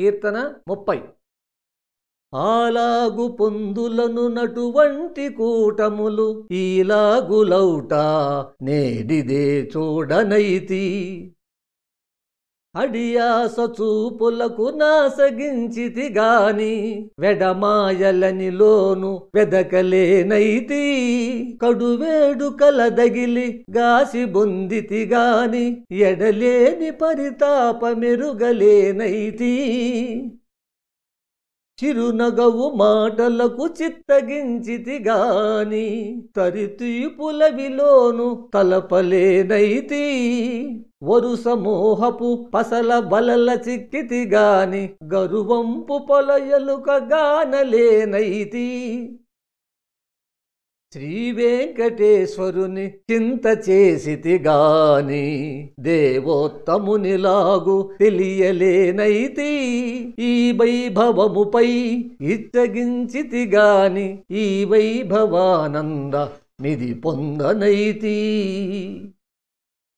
కీర్తన ముప్పై. ఆలాగు పొందులను నటువంటి కూటములు ఈలాగులౌట నేడిదే చూడనైతి. అడియాస చూపులకు నాసగించితి గాని వెడమాయలనిలోను వెదకలేనైతి. కడువేడు కలదగిలి గాసి బొందితి గాని ఎడలేని పరితాప మెరుగలేనైతి చిరునగవు మాటలకు చిత్తగించితి గాని తరితీపుల విలోను తలపలేనైతి. వరుస మోహపు పసల బలల చిక్కితి గాని గరువంపు పొలయలుక గానలేనైతి. శ్రీ వెంకటేశ్వరుని చింత చేసితి గాని దేవోత్తమునిలాగు తెలియలేనైతే. ఈ వైభవముపై ఇచ్చగించితి గాని ఈ వైభవానంద నిధి పొందనైతి.